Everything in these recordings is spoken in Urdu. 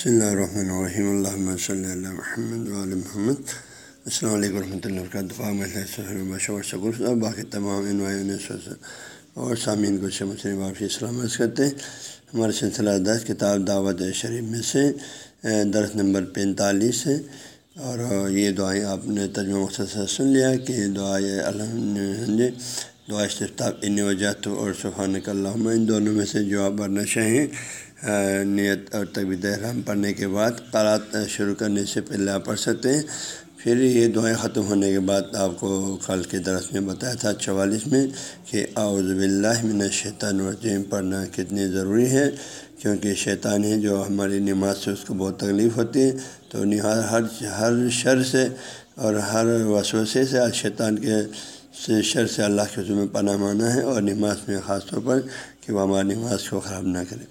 بسم اللہ الرحمن الرحیم اللہ صلی اللہ محمد علیہ محمد السلام علیکم ورحمۃ اللہ وبرکاتہ اور باقی تمام اور سامعین کو سے مسلم واپسی سلامت کرتے ہیں ہمارے سلسلہ دس کتاب دعوت شریف میں سے درس نمبر پینتالیس ہے اور یہ دعائیں آپ نے ترجمہ مختصر سن لیا کہ دعائیں الحمد دعا استفتاب ان وجہ تو اور سبحان اللہ ان دونوں میں سے جو آپ بڑھنا چاہیں نیت اور طبیعت احرام پڑھنے کے بعد قرات شروع کرنے سے پہلے آپ پڑھ سکتے ہیں۔ پھر یہ دعائیں ختم ہونے کے بعد آپ کو کل کے درس میں بتایا تھا چوالیس میں کہ اعوذ باللہ من الشیطان الرجیم، پڑھنا کتنی ضروری ہے، کیونکہ شیطان ہے جو ہماری نماز سے اس کو بہت تکلیف ہوتی ہے۔ تو ہر ہر شر سے اور ہر وسوسے سے شیطان کے سے شر سے اللہ کے میں پناہ مانا ہے اور نماز میں خاص طور پر کہ وہ ہماری نماز کو خراب نہ کرے۔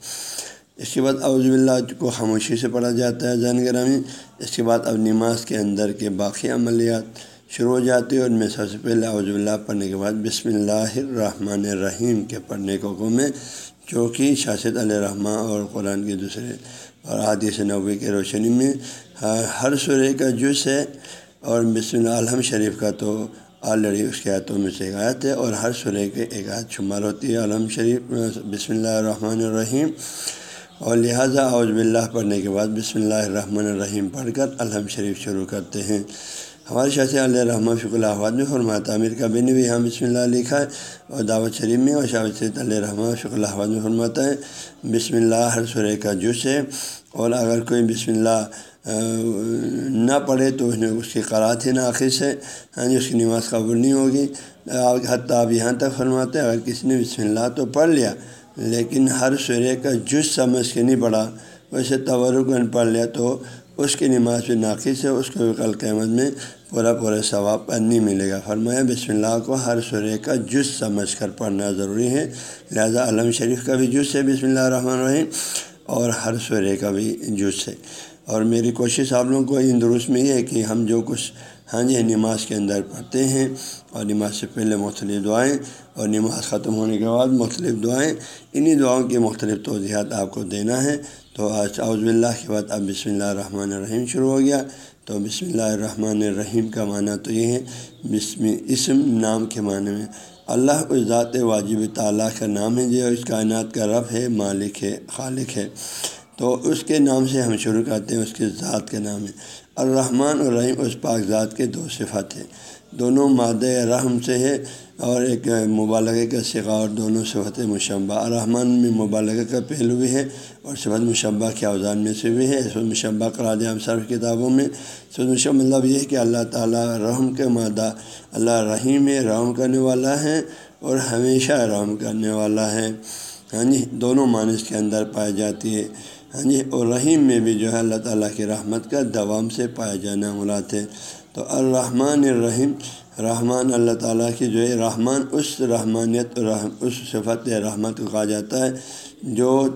اس کے بعد اعوذ باللہ کو خاموشی سے پڑھا جاتا ہے زین گرامی، اس کے بعد اب نماز کے اندر کے باقی عملیات شروع ہو جاتی ہے اور میں سب سے پہلے اعوذ باللہ پڑھنے کے بعد بسم اللہ الرحمن الرحیم کے پڑھنے کو حکم ہے جو کہ شاشد علیہ رحمٰ اور قرآن کے دوسرے اور حادث نبوی کے روشنی میں ہر سورے کا جز ہے اور بسم اللہ الحم شریف کا تو آلریڈی اس کے آیتوں میں سے ایک آیت ہے اور ہر سورے کے ایک آیت شمار ہوتی ہے علم شریف بسم اللہ الرحمن الرحیم۔ اور لہٰذا اعوذ باللہ پڑھنے کے بعد بسم اللہ الرحمن الرحیم پڑھ کر الحم شریف شروع کرتے ہیں۔ ہمارے شاہ علیہ رحمٰ شکر اللہ میں فرماتا عامر کا بھی بھی یہاں بسم اللہ لکھا ہے اور دعوت شریف میں اور شاہ سید علیہ رحمٰ شکر اللہ میں فرماتا ہے، بسم اللہ ہر سورہ کا جس ہے اور اگر کوئی بسم اللہ نہ پڑھے تو اس نے اس کی قرات ہی آخر سے ہاں جی اس کی نماز قبول نہیں ہوگی۔ حتیٰ آپ یہاں تک فرماتے ہیں، اگر کسی نے بسم اللہ تو پڑھ لیا لیکن ہر سورے کا جز سمجھ کے نہیں پڑھا۔ ویسے تورکن پڑھ لیا تو اس کی نماز بھی ناقص ہے، اس کو بھی کل قیمت میں پورا پورا ثواب نہیں ملے گا۔ فرمایا، بسم اللہ کو ہر سورے کا جز سمجھ کر پڑھنا ضروری ہے۔ لہذا علم شریف کا بھی جز ہے، بسم اللہ الرحمن الرحیم، اور ہر سورے کا بھی جز ہے۔ اور میری کوشش آپ لوگوں کو ان درست میں یہ ہے کہ ہم جو کچھ ہاں جی نماز کے اندر پڑھتے ہیں اور نماز سے پہلے مختلف دعائیں اور نماز ختم ہونے کے بعد مختلف دعائیں۔ انہی دعاؤں کی مختلف توضیحات آپ کو دینا ہے۔ تو آج اعوذ باللہ کے بعد اب بسم اللہ الرحمن الرحیم شروع ہو گیا۔ تو بسم اللہ الرحمن الرحیم کا معنی تو یہ ہے، بسم اسم نام کے معنی میں۔ اللہ اس ذات واجب تعالیٰ کا نام ہے جو اس کائنات کا رب ہے، مالک ہے، خالق ہے۔ تو اس کے نام سے ہم شروع کرتے ہیں، اس کے ذات کا نام ہے الرحمن الرحیم اس پاک ذات کے دو صفت ہیں۔ دونوں مادہ رحم سے ہے اور ایک مبالغہ کا سگا اور دونوں صفت مشبہ۔ الرحمن میں مبالغہ کا پہلو بھی ہے اور صفت مشبہ کے اوزان میں سے بھی ہے۔ صفت مشبہ کرا دیا ہم صرف کتابوں میں۔ صفت مشبہ مطلب یہ ہے کہ اللہ تعالیٰ رحم کے مادہ، اللہ رحیم ہے رحم کرنے والا ہے اور ہمیشہ رحم کرنے والا ہے۔ ہاں جی دونوں معنی اس کے اندر پائی جاتی ہے ہاں جی اور رحیم میں بھی جو ہے اللہ تعالیٰ کی رحمت کا دوام سے پایا جانا مراد ہے۔ تو الرحمن الرحیم، رحمان اللہ تعالیٰ کی جو ہے رحمان، اس رحمانیت رحم، اس صفت رحمت کو کہا جاتا ہے جو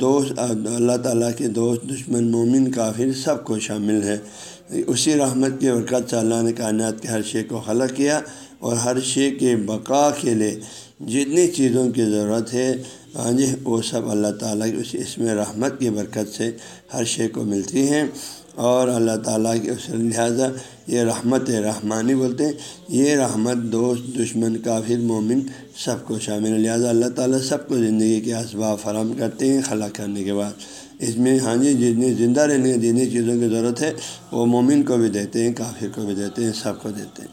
دوست، اللہ تعالیٰ کے دوست، دشمن، مومن، کافر سب کو شامل ہے۔ اسی رحمت کی برکت سے اللہ نے کائنات کے ہر شے کو خلق کیا اور ہر شے کے بقا کے لیے جتنی چیزوں کی ضرورت ہے ہاں جی وہ سب اللہ تعالیٰ کی اس اس میں رحمت کی برکت سے ہر شے کو ملتی ہیں اور اللہ تعالیٰ کے اس لہٰذا یہ رحمت رحمانی بولتے ہیں۔ یہ رحمت، دوست، دشمن، کافر، مومن سب کو شامل لہٰذا اللہ تعالیٰ سب کو زندگی کے اسباب فراہم کرتے ہیں خلا کرنے کے بعد۔ اس میں ہاں جی جتنی زندہ رہنے، جتنی چیزوں کی ضرورت ہے، وہ مومن کو بھی دیتے ہیں، کافر کو بھی دیتے ہیں، سب کو دیتے ہیں۔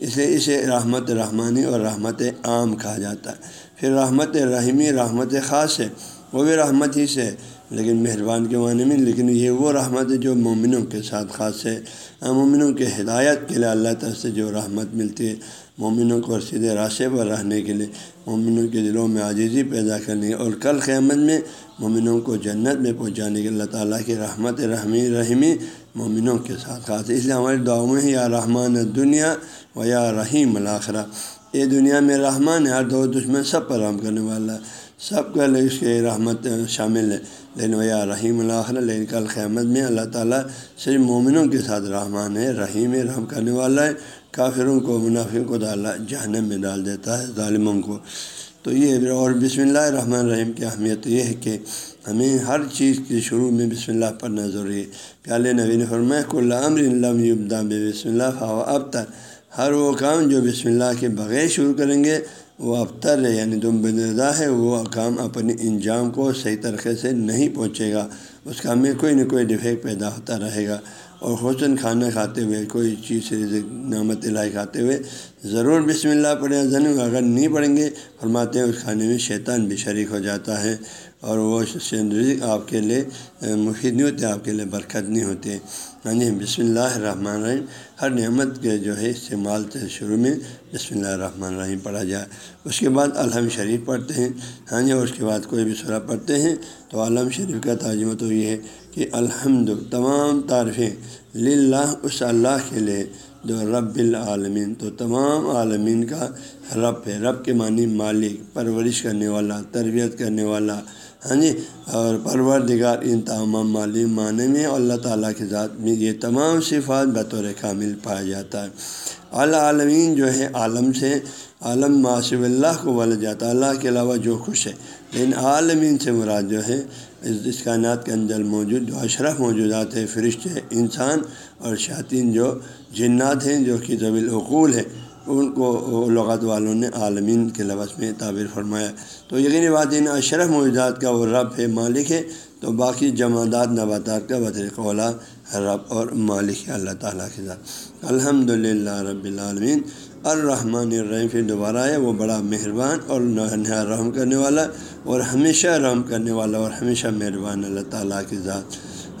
اسے اسے رحمت رحمانی اور رحمت عام کہا جاتا ہے۔ پھر رحمت رحیمی رحمت خاص ہے، وہ بھی رحمت ہی سے لیکن مہربان کے معنی میں، لیکن یہ وہ رحمت ہے جو مومنوں کے ساتھ خاص ہے۔ مومنوں کے ہدایت کے لیے اللہ تعالیٰ سے جو رحمت ملتی ہے، مومنوں کو سیدھے راستے پر رہنے کے لیے، مومنوں کے دلوں میں عاجزی پیدا کرنے اور کل قیامت میں مومنوں کو جنت میں پہنچانے کے اللہ تعالیٰ کی رحمت رحمی رحمی مومنوں کے ساتھ خاص ہے۔ اس لیے ہماری دعاؤں میں یا رحمان دنیا و یا رحیم الآخرہ یہ دنیا میں رحمان ہے، ہر دو دشمن سب پر رحم کرنے والا سب کا اس کے رحمت شامل ہے۔ لیکن ویا رحیم الآخر لیکن کل قیامت میں اللہ تعالیٰ صرف مومنوں کے ساتھ رحمان ہے، رحیم رحم کرنے والا ہے۔ کافروں کو منافع کو ڈالا جہنم میں ڈال دیتا ہے، ظالموں کو۔ تو یہ اور بسم اللہ الرحمن الرحیم کی اہمیت یہ ہے کہ ہمیں ہر چیز کے شروع میں بسم اللہ پڑھنا ضروری ہے۔ پیالے نبی نے فرمایا، کل امر علم یبدا بسم اللہ فاو اب تک ہر وہ کام جو بسم اللہ کے بغیر شروع کریں گے، وہ ابتر ہے یعنی تم بندا ہے، وہ کام اپنے انجام کو صحیح طریقے سے نہیں پہنچے گا۔ اس کام میں کوئی نہ کوئی ڈیفیکٹ پیدا ہوتا رہے گا۔ اور حسن کھانا کھاتے ہوئے، کوئی چیز نعمت الہی کھاتے ہوئے ضرور بسم اللہ پڑھیں۔ زن اگر نہیں پڑھیں گے، فرماتے ہیں، اس کھانے میں شیطان بھی شریک ہو جاتا ہے۔ اور وہ رزق آپ کے لیے، مفید نہیں ہوتے، آپ کے لیے برکت نہیں ہوتے۔ ہاں جی بسم اللہ الرحمن الرحیم ہر نعمت کے جو ہے استعمال سے شروع میں بسم اللہ الرحمن الرحیم پڑھا جائے۔ اس کے بعد الحم شریف پڑھتے ہیں۔ ہاں جی اور اس کے بعد کوئی بھی سورہ پڑھتے ہیں تو علم شریف کا ترجمہ تو یہ ہے کہ الحمد، تمام تعریفیں للہ، اس اللہ کے لیے جو رب العالمین، تو تمام عالمین کا رب ہے۔ رب کے معنی مالک، پرورش کرنے والا، تربیت کرنے والا ہاں جی اور پرور دگار ان تمام مالی معنی میں اللہ تعالیٰ کے ذات میں یہ تمام صفات بطور کامل پایا جاتا ہے۔ اعلیٰ عالمین جو ہے، عالم سے، عالم معاشب اللہ کو بولا جاتا ہے۔ اللہ کے علاوہ جو خوش ہے، لیکن عالمین سے مراد جو ہے، اس کائنات کے اندر موجود جو اشرف موجودات ہے فرشتے، انسان اور شاطین جو جنات ہیں، جو کہ طویل عقول ہے ان کو لغت والوں نے عالمین کے لفظ میں تعبیر فرمایا۔ تو یقینی بات ان اشرف موجودات کا وہ رب ہے، مالک ہے۔ تو باقی جماعت نباتات کا بطر قولا رب اور مالک ہے اللہ تعالیٰ کے ساتھ الحمد للہ رب العالمین۔ الرحمن الرحیم، پھر دوبارہ ہے وہ بڑا مہربان اور نہا رحم کرنے والا اور ہمیشہ رحم کرنے والا اور ہمیشہ مہربان اللہ تعالیٰ کے ذات۔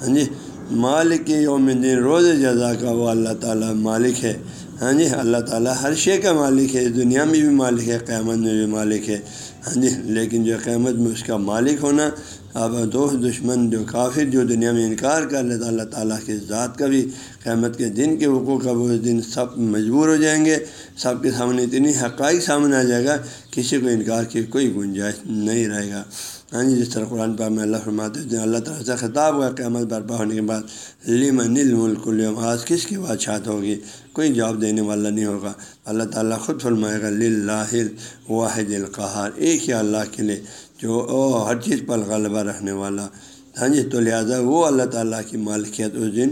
ہاں جی مالک یوم دن روز جزا کا وہ اللہ تعالیٰ مالک ہے۔ ہاں جی اللہ تعالیٰ ہر شے کا مالک ہے، دنیا میں بھی مالک ہے، قیامت میں بھی مالک ہے۔ ہاں جی لیکن جو قیامت میں اس کا مالک ہونا اب دو دشمن جو کافر جو دنیا میں انکار کر لیتا اللہ تعالیٰ کے ذات کا بھی قیامت کے دن کے حقوق کا وہ دن سب مجبور ہو جائیں گے۔ سب کے سامنے اتنی حقائق سامنے آ جائے گا، کسی کو انکار کی کوئی گنجائش نہیں رہے گا۔ ہاں جی جس طرح قرآن پاک میں اللہ فرماتے ہیں، اللہ تعالیٰ سے خطاب ہوا قیامت برپا ہونے کے بعد، لم نیل ملک الم آج کس کی بادشاہت ہوگی؟ کوئی جواب دینے والا نہیں ہوگا۔ اللہ تعالیٰ خود فرمائے گا لاہ واحد القہار، ایک ہی اللہ کے لیے جو او ہر چیز پر غلبہ رہنے والا۔ ہاں جی تو لہٰذا وہ اللہ تعالیٰ کی مالکیت اس دن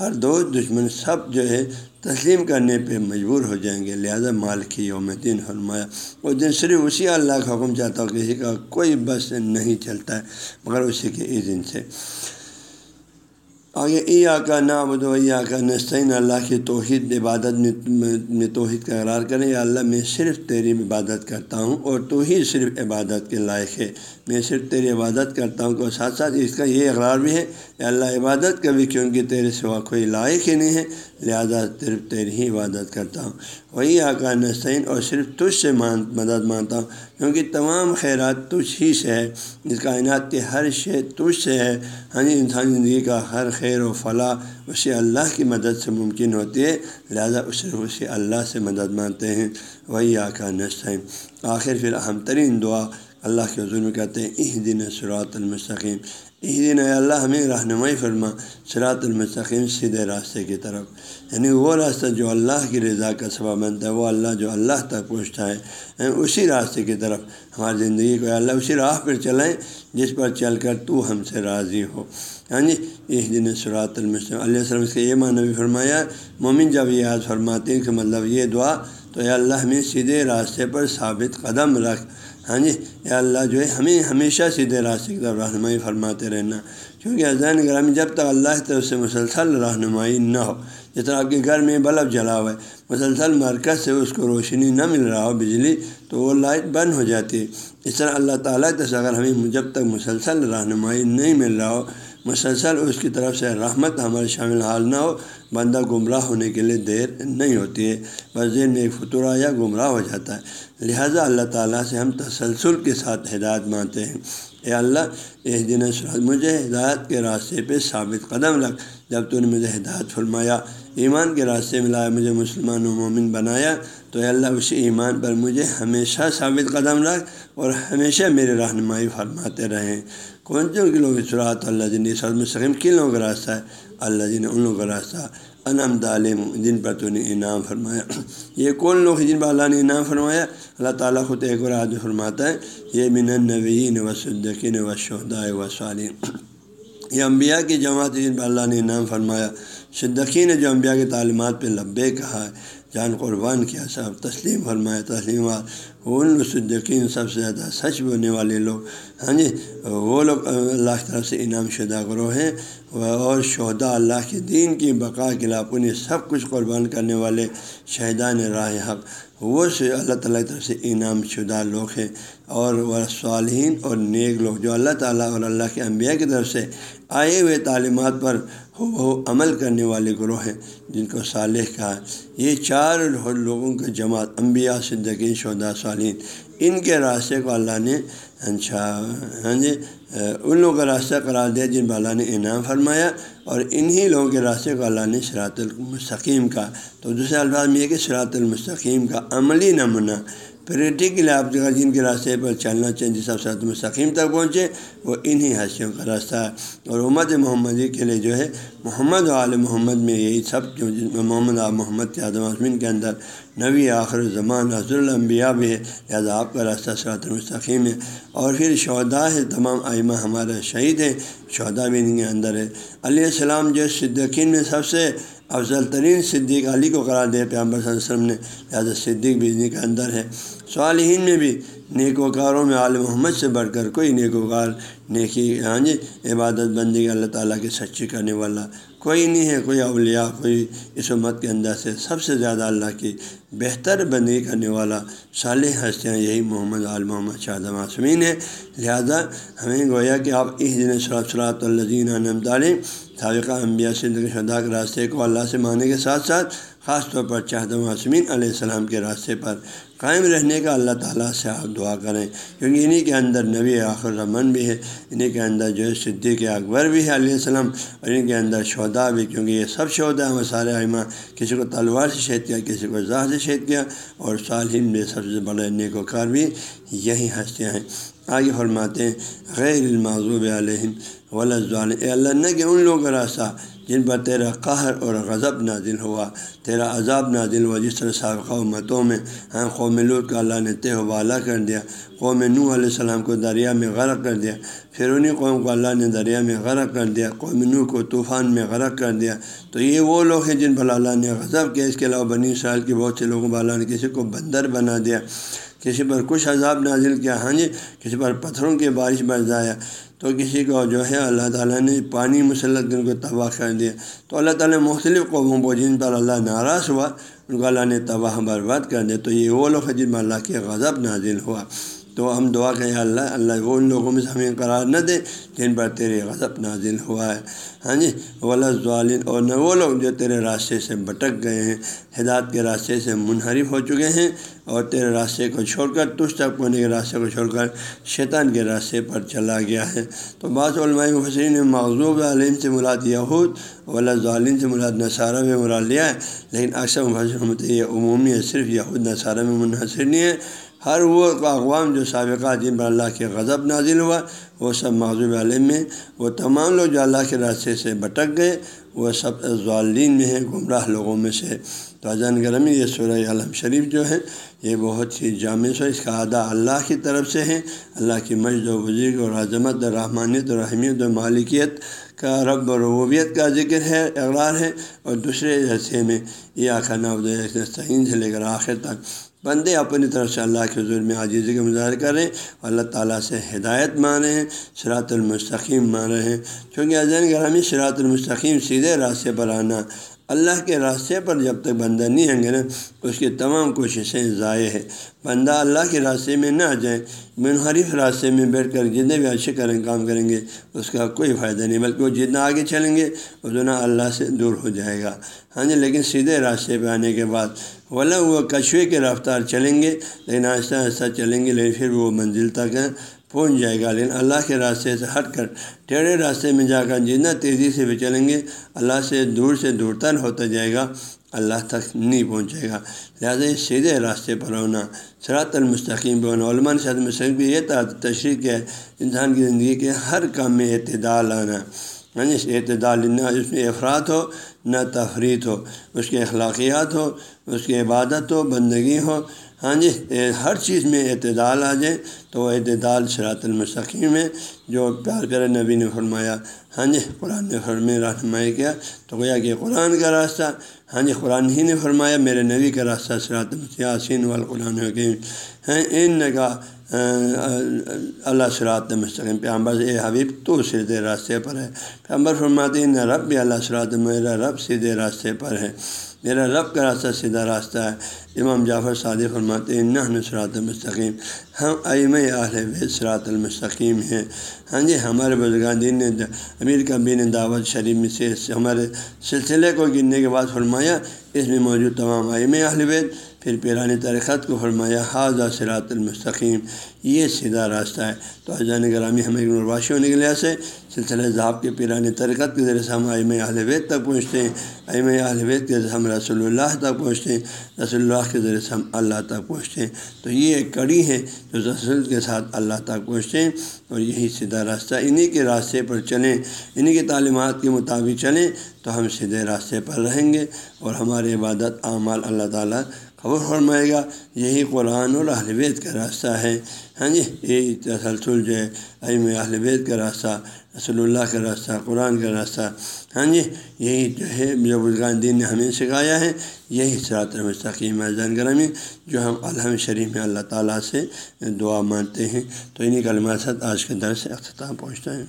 ہر دو دشمن سب جو ہے تسلیم کرنے پہ مجبور ہو جائیں گے۔ لہٰذا مالکی یوم دن فرمایا اس دن صرف اسی اللہ کا حکم چاہتا ہو کسی کا کوئی بس نہیں چلتا ہے، مگر اسی کے دن سے۔ آگے ای کا نا و ای کا نسطین اللہ کی توحید عبادت میں توحید کا اقرار کریں۔ یا اللہ، میں صرف تیری عبادت کرتا ہوں اور تو ہی صرف عبادت کے لائق ہے۔ میں صرف تیری عبادت کرتا ہوں۔ کو ساتھ ساتھ اس کا یہ اقرار بھی ہے اللہ عبادت کبھی، کیونکہ تیرے سوا کوئی لائق ہی نہیں ہے، لہذا صرف تیری ہی عبادت کرتا ہوں۔ وہی آقا نسین اور صرف تجھ سے مان، مدد مانتا ہوں، کیونکہ تمام خیرات تجھ ہی سے ہے، اس کائنات کے ہر شے تجھ سے ہے۔ ہاں جی، انسانی زندگی کا ہر خیر و فلاح اسے اللہ کی مدد سے ممکن ہوتی ہے، لہذا اسے اسے اللہ سے مدد مانتے ہیں۔ وہی آقا نسین آخر پھر اہم ترین دعا اللہ کے حضور میں کہتے ہیں اہ دن سرات المستقیم۔ اہ دن اللہ ہمیں رہنمائی فرما سرات المستقیم سیدھے راستے کی طرف یعنی وہ راستہ جو اللہ کی رضا کا سبب بنتا ہے وہ اللہ جو اللہ تک پہنچتا ہے اسی راستے کی طرف ہماری زندگی کو اللہ اسی راہ پر چلائیں جس پر چل کر تو ہم سے راضی ہو ہاں جی اس دن سرات المسلم علیہ وسلم اس کا یہ معنی بھی فرمایا مومن جب یہ یاد فرماتے ہیں کہ مطلب یہ دعا تو یہ اللہ ہمیں سیدھے راستے پر ثابت قدم رکھ ہاں جی؟ یا اللہ جو ہے، ہمیں ہمیشہ سیدھے راستے کی طرف رہنمائی فرماتے رہنا۔ کیونکہ اذان گرامی جب تک اللہ کی طرف سے مسلسل رہنمائی نہ ہو، جس طرح آپ کے گھر میں بلب جلا ہوا ہے، مسلسل مرکز سے اس کو روشنی نہ مل رہا ہو بجلی، تو وہ لائٹ بند ہو جاتی۔ ہے اس طرح اللہ تعالیٰ سے اگر ہمیں جب تک مسلسل رہنمائی نہیں مل رہا ہو مسلسل اس کی طرف سے رحمت ہمارے شامل حال نہ ہو، بندہ گمراہ ہونے کے لیے دیر نہیں ہوتی ہے، بس دیر میں ایک فطورہ یا گمراہ ہو جاتا ہے۔ لہٰذا اللہ تعالیٰ سے ہم تسلسل کے ساتھ ہدایت مانتے ہیں۔ اے اللہ اس دن مجھے ہدایت کے راستے پہ ثابت قدم رکھ۔ جب تو نے مجھے ہدایت فرمایا، ایمان کے راستے میں لایا، مجھے مسلمان و مومن بنایا، تو اے اللہ، اسی ایمان پر مجھے ہمیشہ ثابت قدم رکھ اور ہمیشہ میری رہنمائی فرماتے رہیں۔ کون سے کے لوگ سرات اللہ جن سر مستقیم کن لوگوں کا راستہ ہے، اللہ جن ان لوگوں کا راستہ انم تعلیم جن پر تو نے انعام فرمایا۔ یہ کون لوگ جن پر اللہ نے انعام فرمایا؟ اللہ تعالیٰ خود ایک اور عادت فرماتا ہے۔ یہ من النوین و صدقین و شہدا و صالین یہ انبیاء کی جماعت جن پر اللہ نے انعام فرمایا۔ صدقین جو انبیاء کی تعلیمات پہ لبے کہا ہے، جان قربان کیا، سب تسلیم فرمایا تسلیمات ان صدقین سب سے زیادہ سچ بولنے والے لوگ۔ ہاں جی وہ لوگ اللہ کی طرف سے انعام شدہ گروہ ہیں۔ اور شہدا اللہ کے دین کی بقا کے لیے اپنی سب کچھ قربان کرنے والے شہدان راہ حق۔ وہ سے اللہ تعالیٰ کی طرف سے انعام شدہ لوگ ہیں اور صالحین اور نیک لوگ جو اللہ تعالیٰ اور اللہ کے انبیاء کی طرف سے آئے ہوئے تعلیمات پر وہ عمل کرنے والے گروہ ہیں، جن کو صالح کہا۔ یہ چار لوگوں کے جماعت، انبیاء صدقین شہدا صالحین۔ ان کے راستے کو اللہ نے اچھا ہاں جی ان لوگوں کا راستہ قرار دیا جن پر اللہ نے انعام فرمایا اور انہی لوگوں کے راستے کو اللہ نے شراط المستقیم کا تو دوسرے الفاظ میں یہ کہ شراط المستقیم کا عملی نمونہ پریکٹیکلی آپ جن کے راستے پر چلنا چاہیں، جس آپ سرات مستقیم تک پہنچے، وہ انہی حسیوں کا راستہ ہے۔ اور امت محمدی کے لیے جو ہے، محمد عال محمد میں یہی سب جو میں محمد آل محمد کے اعظم عظمین کے اندر نبی آخر زمان حضر الانبیاء بھی ہے، لہٰذا آپ کا راستہ سرات المستقیم ہے۔ اور پھر شہدا ہے، تمام آئمہ ہمارے شہید ہیں شہدا بھی ان کے اندر ہے علیہ السلام جو صدقین میں سب سے افضل ترین صدیق علی کو قرار دے پیامبر صلی اللہ علیہ وسلم نے، لہٰذا صدیق بھی انہیں کے اندر ہے۔ صالحین میں بھی نیک وکاروں میں عالم محمد سے بڑھ کر کوئی نیک وکار نیکی ہاں جی عبادت بندی اللہ تعالیٰ کی سچی کرنے والا کوئی نہیں ہے۔ کوئی اولیاء، کوئی اس امت کے اندر سے سب سے زیادہ اللہ کی بہتر بندی کرنے والا صالح ہستیاں، یہی محمد عال محمد شاہد معصومین ہے۔ لہذا ہمیں گویا کہ آپ اس دن صلاح صلاحت الزین نم تعلیم سابقہ انبیاء سے شدہ کے راستے کو اللہ سے ماننے کے ساتھ ساتھ، خاص طور پر چاہد معصومین علیہ السلام کے راستے پر قائم رہنے کا اللہ تعالیٰ سے آپ دعا کریں۔ کیونکہ انہیں کے اندر نبی آخر رمن بھی ہے انہیں کے اندر جو ہے صدیق اکبر بھی ہے علیہ السلام، اور ان کے اندر شہدا بھی، کیونکہ یہ سب شہدا ہیں سارے علمہ کسی کو تلوار سے شہید کیا، کسی کو زاہ سے شہید کیا، اور صالحین میں سب سے بڑے نیک و کار بھی یہی ہستیاں ہیں۔ آگے فرماتے ہیں غیر المعضوب علیہم ولزوال اے اللہ نے کہ ان لوگوں کا راستہ جن پر تیرا قہر اور غضب نازل ہوا، تیرا عذاب نازل ہوا، جس طرح سابقہ متوں میں ہاں قوم لوت کا اللہ نے تہ والا کر دیا، قوم نو علیہ السلام کو دریا میں غرق کر دیا پھر انہیں قوم کو اللہ نے دریا میں غرق کر دیا، قوم نو کو طوفان میں غرق کر دیا۔ تو یہ وہ لوگ ہیں جن پر اللہ نے غضب کیا، اس کے علاوہ بنی اسرائیل کے بہت سے لوگوں پر اللہ نے کسی کو بندر بنا دیا۔ کسی پر کچھ عذاب نازل کیا ہاں جی کسی پر پتھروں کی بارش برسایا تو کسی کو جو ہے اللہ تعالیٰ نے پانی مسلط ان کو تباہ کر دیا۔ تو اللہ تعالیٰ نے مختلف قوموں کو جن پر اللہ ناراض ہوا، ان کو اللہ نے تباہ برباد کر دیا۔ تو یہ وہ لوگ جن میں اللہ کے غضب نازل ہوا۔ تو ہم دعا کہیں اللہ اللہ وہ ان لوگوں میں سے ہمیں قرار نہ دے جن پر تیرے غضب نازل ہوا ہے۔ ہاں جی ولظالین اور نہ وہ لوگ جو تیرے راستے سے بھٹک گئے ہیں۔ ہدایت کے راستے سے منحرف ہو چکے ہیں اور تیرے راستے کو چھوڑ کر، تجھ تک پہنچنے کے راستے کو چھوڑ کر شیطان کے راستے پر چلا گیا ہے۔ تو بعض علماء حسین نے معذوب عالم سے مراد یہود، ولا ظالم سے مراد نصارہ میں مراد لیا ہے لیکن اکثر مفسر یہ عمومی ہے، صرف یہود نصارہ میں منحصر نہیں ہے۔ ہر وہ اقوام جو سابقہ جن پر اللہ کے غضب نازل ہوا، وہ سب معذوب عالم میں، وہ تمام لوگ جو اللہ کے راستے سے بھٹک گئے، وہ سب ظالین میں ہیں، گمراہ لوگوں میں سے۔ تو اذان گرمی یہ سورہ عالم شریف جو ہے، یہ بہت ہی جامع سو اس کا ادا اللہ کی طرف سے ہے۔ اللہ کی مجد و بزرگ اور عظمت و رحمانیت و رحمیت و مالکیت کا رب و ربوبیت کا ذکر ہے، اقرار ہے۔ اور دوسرے حصے میں یہ آخر صحیح سے لے کر آخر تک بندے اپنی طرف سے اللہ کے حضور میں عاجزی کا مظاہر کر رہے ہیں اور اللہ تعالیٰ سے ہدایت مان رہے ہیں شراط المستقیم مان رہے ہیں۔ کیونکہ عظین گرامی شراط المستقیم سیدھے راستے پر آنا، اللہ کے راستے پر جب تک بندہ نہیں آئیں گے نا، اس کی تمام کوششیں ضائع ہے بندہ اللہ کے راستے میں نہ آ جائیں منحرف راستے میں بیٹھ کر جتنے بھی اچھے کریں، کام کریں گے، اس کا کوئی فائدہ نہیں، بلکہ وہ جتنا آگے چلیں گے، اتنا اللہ سے دور ہو جائے گا۔ ہاں جی لیکن سیدھے راستے پہ آنے کے بعد ولا وہ کچھوے کے رفتار چلیں گے، لیکن آہستہ آہستہ چلیں گے، لیکن پھر وہ منزل تک پہنچ جائے گا۔ لیکن اللہ کے راستے سے ہٹ کر، ٹیڑھے راستے میں جا کر جتنا تیزی سے بھی چلیں گے، اللہ سے دور سے دور تر ہوتا جائے گا، اللہ تک نہیں پہنچے گا۔ لہٰذا سیدھے راستے پر ہونا سرات المستقیم پہ ہونا علماء مستقیم بھی یہ تشریح ہے انسان کی زندگی کے ہر کام میں اعتدال آنا۔ ہاں جی اعتدال، نہ اس میں افراد ہو، نہ تفریح ہو۔ اس کے اخلاقیات ہو، اس کی عبادت ہو، بندگی ہو ہاں جی ہر چیز میں اعتدال آ جائے تو وہ اعتدال شراط المستقیم ہے، جو پیار پیارے نبی نے فرمایا۔ ہاں جی قرآن نے فرم رہنمائی کیا۔ تو گویا کہ قرآن کا راستہ ہاں جی قرآن ہی نے فرمایا، میرے نبی کا راستہ سرات یاسین والقرآن حکیم ہیں ان کا اللہ سرات مستقیم۔ پیامبر اے حبیب، تو سیدھے راستے پر ہے۔ پیامبر فرماتے ہیں رب بھی اللہ سرات میرا رب سیدھے راستے پر ہے۔ میرا رب کا راستہ سیدھا راستہ ہے۔ امام جعفر صادق فرماتے ہیں نہ نصرات المستقیم۔ ہم ایم اہل سرات المستقیم ہیں۔ ہاں جی ہمارے بزرگان دین نے امیر کبین دعوت شریف میں سے ہمارے سلسلے کو گننے کے بعد فرمایا، اس میں موجود تمام ایم اہل بیت پھر پیرانی ترقت کو فرمایا حاضہ سرات المستقیم. یہ سیدھا راستہ ہے۔ تو اجان گرامی ہمیں نرواشی ہونے کے لحاظ سے۔ سلسلہ ذہاب کے پیرانی ترکت کے ذریعے سے ہم ایم اہل بیت تک پہنچتے ہیں۔ ایم اہل بیت کے ذریعے ہم رسول اللہ تک پہنچتے ہیں۔ رسول اللہ کے ذریعے سے ہم اللہ تک پہنچتے ہیں۔ تو یہ ایک کڑی ہے جو رسول کے ساتھ اللہ تک پہنچتے ہیں۔ اور یہی سیدھا راستہ انہیں کے راستے پر چلیں۔ انہیں کی تعلیمات کے مطابق چلیں۔ تو ہم سیدھے راستے پر رہیں گے۔ اور ہماری عبادت، اعمال اللہ تعالیٰ خبر فرمائے گا، یہی قرآن اور اہل بیت کا راستہ ہے۔ ہاں جی یہی تسلسل جو ہے اہم اہل بیت کا راستہ، رسول اللہ کا راستہ، قرآن کا راستہ۔ ہاں جی یہی جو ہے جو بزرگان دین نے ہمیں سکھایا ہے۔ یہی سرات مستقیم زین گرامی جو ہم الحم شریف میں اللہ تعالیٰ سے دعا مانتے ہیں۔ تو انہیں کلمات آج کے در سے اختتام پہنچتا ہے۔